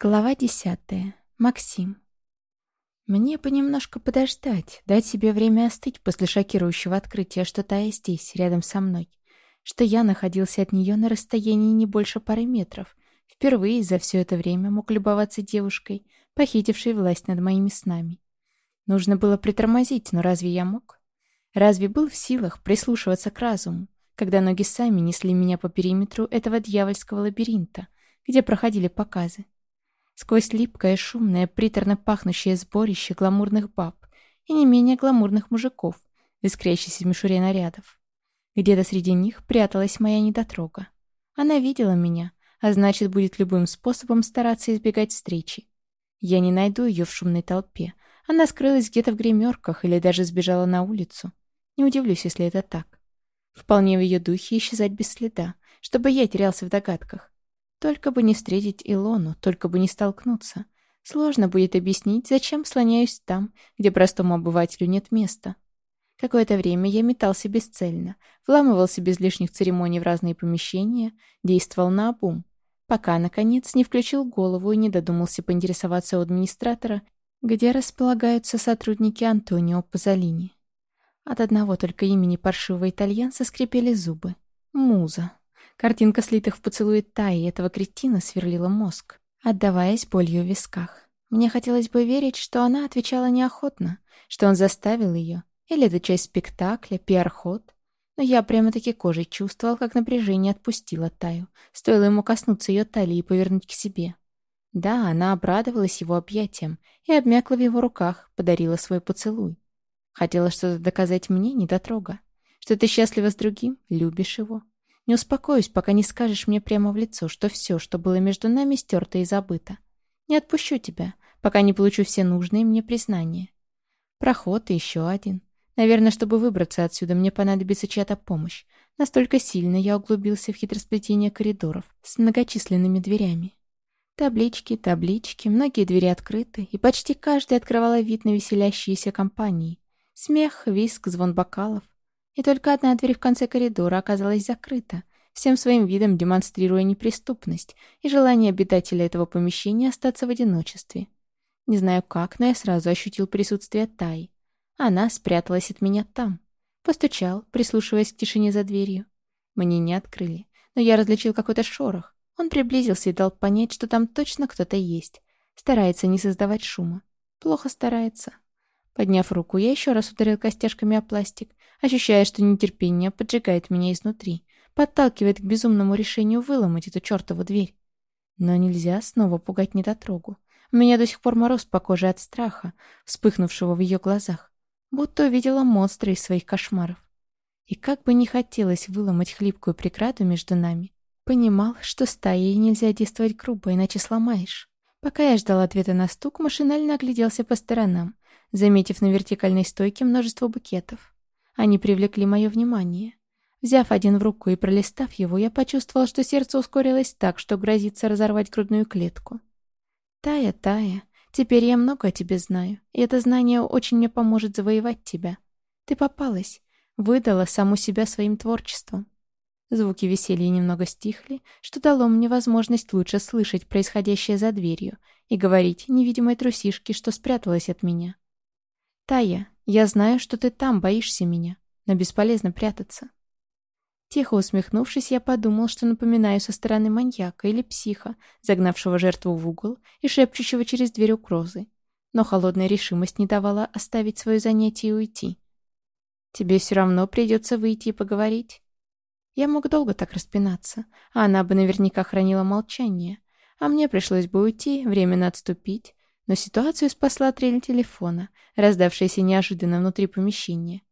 Глава десятая. Максим. Мне понемножку подождать, дать себе время остыть после шокирующего открытия, что Тая здесь, рядом со мной. Что я находился от нее на расстоянии не больше пары метров. Впервые за все это время мог любоваться девушкой, похитившей власть над моими снами. Нужно было притормозить, но разве я мог? Разве был в силах прислушиваться к разуму, когда ноги сами несли меня по периметру этого дьявольского лабиринта, где проходили показы? Сквозь липкое, шумное, приторно пахнущее сборище гламурных баб и не менее гламурных мужиков в искрящейся мишуре нарядов. Где-то среди них пряталась моя недотрога. Она видела меня, а значит, будет любым способом стараться избегать встречи. Я не найду ее в шумной толпе. Она скрылась где-то в гримерках или даже сбежала на улицу. Не удивлюсь, если это так. Вполне в ее духе исчезать без следа, чтобы я терялся в догадках. Только бы не встретить Илону, только бы не столкнуться. Сложно будет объяснить, зачем слоняюсь там, где простому обывателю нет места. Какое-то время я метался бесцельно, вламывался без лишних церемоний в разные помещения, действовал на обум, пока, наконец, не включил голову и не додумался поинтересоваться у администратора, где располагаются сотрудники Антонио Пазолини. От одного только имени паршивого итальянца скрипели зубы. Муза. Картинка слитых в поцелуе Таи этого кретина сверлила мозг, отдаваясь болью в висках. Мне хотелось бы верить, что она отвечала неохотно, что он заставил ее, или это часть спектакля, пиар-ход. Но я прямо-таки кожей чувствовал, как напряжение отпустило Таю. Стоило ему коснуться ее талии и повернуть к себе. Да, она обрадовалась его объятиям и обмякла в его руках, подарила свой поцелуй. Хотела что-то доказать мне, недотрога. Что ты счастлива с другим, любишь его. Не успокоюсь, пока не скажешь мне прямо в лицо, что все, что было между нами, стерто и забыто. Не отпущу тебя, пока не получу все нужные мне признания. Проход и еще один. Наверное, чтобы выбраться отсюда, мне понадобится чья-то помощь. Настолько сильно я углубился в хитросплетение коридоров с многочисленными дверями. Таблички, таблички, многие двери открыты, и почти каждая открывала вид на веселящиеся компании. Смех, виск, звон бокалов. И только одна дверь в конце коридора оказалась закрыта, всем своим видом демонстрируя неприступность и желание обитателя этого помещения остаться в одиночестве. Не знаю как, но я сразу ощутил присутствие Таи. Она спряталась от меня там. Постучал, прислушиваясь к тишине за дверью. Мне не открыли, но я различил какой-то шорох. Он приблизился и дал понять, что там точно кто-то есть. Старается не создавать шума. Плохо старается. Подняв руку, я еще раз ударил костяшками о пластик, ощущая, что нетерпение поджигает меня изнутри, подталкивает к безумному решению выломать эту чертову дверь. Но нельзя снова пугать недотрогу. У меня до сих пор мороз по коже от страха, вспыхнувшего в ее глазах, будто увидела монстра из своих кошмаров. И как бы не хотелось выломать хлипкую преграду между нами, понимал, что стаей нельзя действовать грубо, иначе сломаешь. Пока я ждал ответа на стук, машинально огляделся по сторонам, заметив на вертикальной стойке множество букетов. Они привлекли мое внимание. Взяв один в руку и пролистав его, я почувствовал, что сердце ускорилось так, что грозится разорвать грудную клетку. «Тая, Тая, теперь я много о тебе знаю, и это знание очень мне поможет завоевать тебя. Ты попалась, выдала саму себя своим творчеством. Звуки веселья немного стихли, что дало мне возможность лучше слышать происходящее за дверью и говорить невидимой трусишке, что спряталась от меня. «Тая, я знаю, что ты там боишься меня, но бесполезно прятаться». Тихо усмехнувшись, я подумал, что напоминаю со стороны маньяка или психа, загнавшего жертву в угол и шепчущего через дверь угрозы. Но холодная решимость не давала оставить свое занятие и уйти. «Тебе все равно придется выйти и поговорить». Я мог долго так распинаться, а она бы наверняка хранила молчание, а мне пришлось бы уйти, временно отступить, но ситуацию спасла трель телефона, раздавшаяся неожиданно внутри помещения.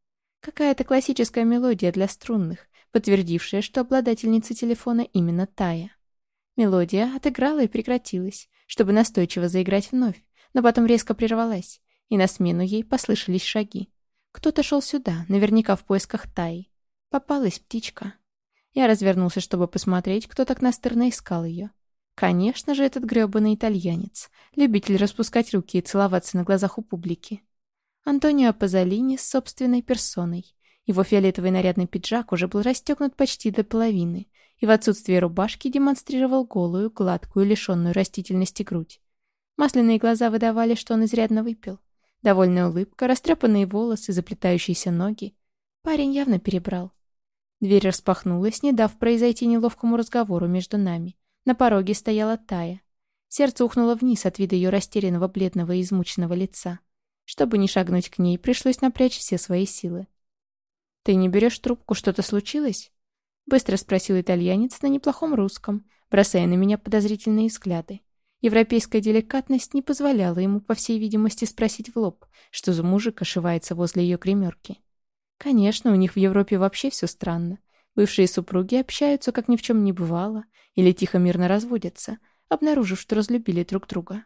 Какая-то классическая мелодия для струнных, подтвердившая, что обладательница телефона именно Тая. Мелодия отыграла и прекратилась, чтобы настойчиво заиграть вновь, но потом резко прервалась, и на смену ей послышались шаги. Кто-то шел сюда, наверняка в поисках Таи. Попалась птичка. Я развернулся, чтобы посмотреть, кто так настырно искал ее. Конечно же, этот грёбаный итальянец, любитель распускать руки и целоваться на глазах у публики. Антонио Пазолини с собственной персоной. Его фиолетовый нарядный пиджак уже был расстегнут почти до половины, и в отсутствие рубашки демонстрировал голую, гладкую, лишенную растительности грудь. Масляные глаза выдавали, что он изрядно выпил. Довольная улыбка, растрепанные волосы, заплетающиеся ноги. Парень явно перебрал. Дверь распахнулась, не дав произойти неловкому разговору между нами. На пороге стояла Тая. Сердце ухнуло вниз от вида ее растерянного, бледного и измученного лица. Чтобы не шагнуть к ней, пришлось напрячь все свои силы. «Ты не берешь трубку, что-то случилось?» Быстро спросил итальянец на неплохом русском, бросая на меня подозрительные взгляды. Европейская деликатность не позволяла ему, по всей видимости, спросить в лоб, что за мужик ошивается возле ее гримерки. Конечно, у них в Европе вообще все странно. Бывшие супруги общаются, как ни в чем не бывало, или тихо-мирно разводятся, обнаружив, что разлюбили друг друга.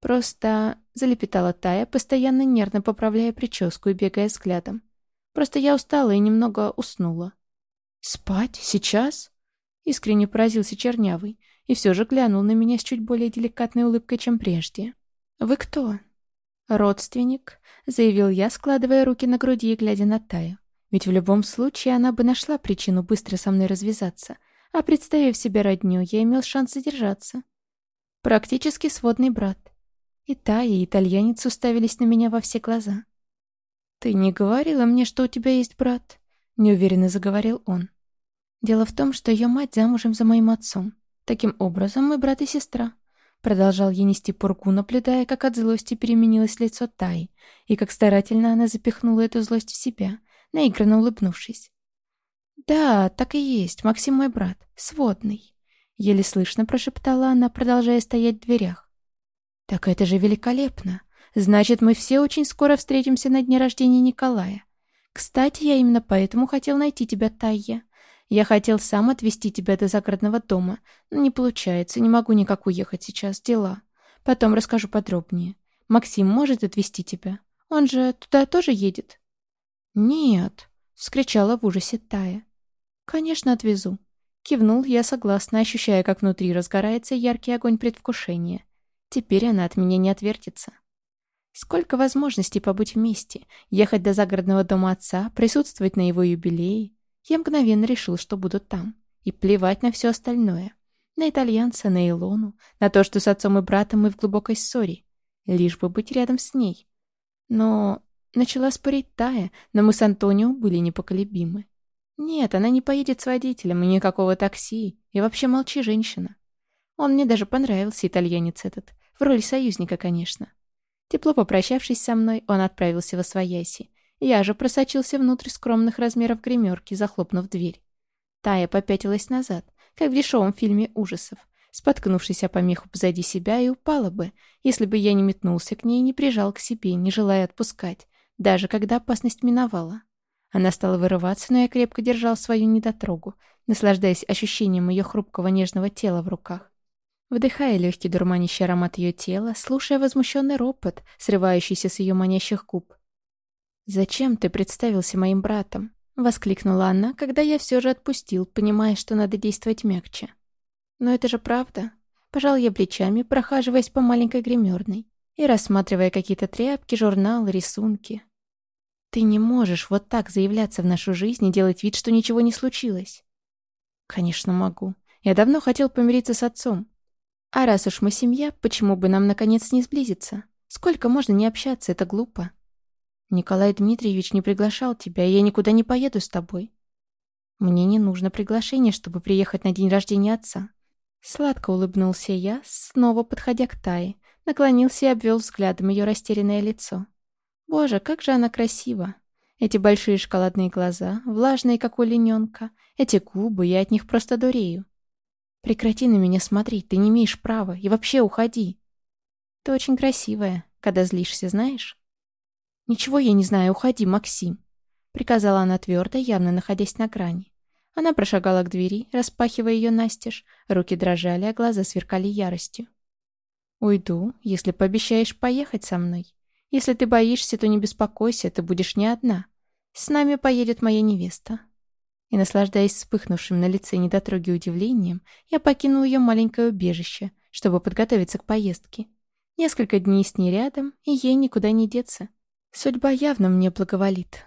Просто залепетала Тая, постоянно нервно поправляя прическу и бегая взглядом. Просто я устала и немного уснула. «Спать? Сейчас?» Искренне поразился Чернявый и все же глянул на меня с чуть более деликатной улыбкой, чем прежде. «Вы кто?» «Родственник», — заявил я, складывая руки на груди и глядя на Таю. Ведь в любом случае она бы нашла причину быстро со мной развязаться, а представив себе родню, я имел шанс задержаться. Практически сводный брат. И Тая, и итальянец уставились на меня во все глаза. «Ты не говорила мне, что у тебя есть брат?» — неуверенно заговорил он. «Дело в том, что ее мать замужем за моим отцом. Таким образом, мы брат и сестра». Продолжал я нести пургу, наблюдая, как от злости переменилось лицо Таи, и как старательно она запихнула эту злость в себя, наигранно улыбнувшись. «Да, так и есть, Максим мой брат, сводный», — еле слышно прошептала она, продолжая стоять в дверях. «Так это же великолепно! Значит, мы все очень скоро встретимся на дне рождения Николая. Кстати, я именно поэтому хотел найти тебя, Тайя. Я хотел сам отвезти тебя до загородного дома, но не получается, не могу никак уехать сейчас, дела. Потом расскажу подробнее. Максим может отвезти тебя? Он же туда тоже едет?» «Нет», — вскричала в ужасе Тая. «Конечно, отвезу». Кивнул я согласно, ощущая, как внутри разгорается яркий огонь предвкушения. Теперь она от меня не отвертится. Сколько возможностей побыть вместе, ехать до загородного дома отца, присутствовать на его юбилее. Я мгновенно решил, что буду там. И плевать на все остальное. На итальянца, на Илону, на то, что с отцом и братом мы в глубокой ссоре. Лишь бы быть рядом с ней. Но... Начала спорить Тая, но мы с Антонио были непоколебимы. Нет, она не поедет с водителем, и никакого такси. И вообще молчи, женщина. Он мне даже понравился, итальянец этот. В роли союзника, конечно. Тепло попрощавшись со мной, он отправился во свояси. Я же просочился внутрь скромных размеров гримерки, захлопнув дверь. Тая попятилась назад, как в дешевом фильме ужасов, споткнувшись о помеху позади себя и упала бы, если бы я не метнулся к ней и не прижал к себе, не желая отпускать, даже когда опасность миновала. Она стала вырываться, но я крепко держал свою недотрогу, наслаждаясь ощущением ее хрупкого нежного тела в руках. Вдыхая легкий дурманящий аромат ее тела, слушая возмущенный ропот, срывающийся с ее манящих губ. «Зачем ты представился моим братом?» — воскликнула она, когда я все же отпустил, понимая, что надо действовать мягче. «Но это же правда». Пожал я плечами, прохаживаясь по маленькой гримерной и рассматривая какие-то тряпки, журналы, рисунки. «Ты не можешь вот так заявляться в нашу жизнь и делать вид, что ничего не случилось». «Конечно могу. Я давно хотел помириться с отцом, а раз уж мы семья, почему бы нам наконец не сблизиться? Сколько можно не общаться, это глупо. Николай Дмитриевич не приглашал тебя, и я никуда не поеду с тобой. Мне не нужно приглашение, чтобы приехать на день рождения отца. Сладко улыбнулся я, снова подходя к Тае, наклонился и обвел взглядом ее растерянное лицо. Боже, как же она красива! Эти большие шоколадные глаза, влажные, как у лененка, эти губы, я от них просто дурею. Прекрати на меня смотреть, ты не имеешь права, и вообще уходи. Ты очень красивая, когда злишься, знаешь? Ничего я не знаю, уходи, Максим. Приказала она твердо, явно находясь на грани. Она прошагала к двери, распахивая ее настежь, руки дрожали, а глаза сверкали яростью. «Уйду, если пообещаешь поехать со мной. Если ты боишься, то не беспокойся, ты будешь не одна. С нами поедет моя невеста, и, наслаждаясь вспыхнувшим на лице недотроги удивлением, я покинул ее маленькое убежище, чтобы подготовиться к поездке. Несколько дней с ней рядом, и ей никуда не деться. Судьба явно мне благоволит.